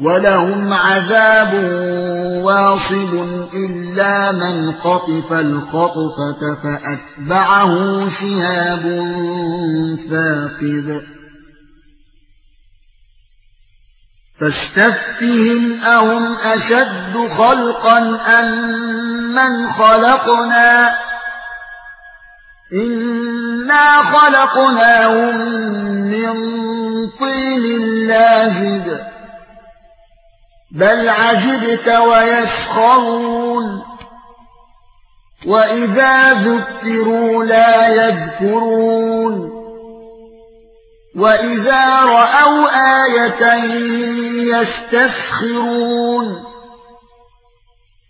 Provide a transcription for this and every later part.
ولهم عذاب واصب إلا من قطف الخطفة فأتبعه شهاب ثاقب. فاستفتهم أهم أشد خلقا أم من خلقنا؟ إنا خلقناهم من طين لازب بل عجبت ويسخرون. وإذا ذكروا لا يذكرون. وإذا رأوا آية يستسخرون.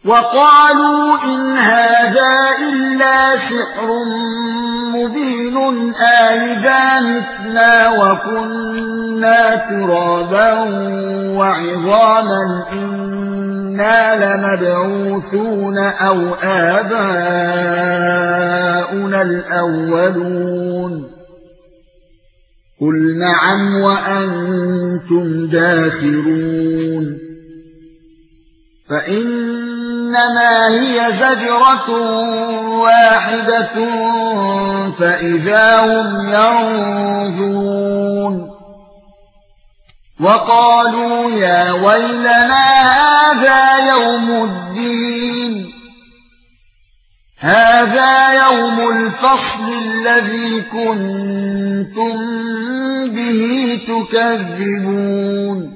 وقالوا إن هذا إلا سحر مبين آئذا متنا وكنا ترابا وعظاما إنا لمبعوثون أو آباؤنا الأولون. قل نعم وأنتم داخرون. فإنما هي زجرة واحدة فإذا هم ينظرون وقالوا يا ويلنا هذا يوم الدين هذا يوم الفصل الذي كنتم به تكذبون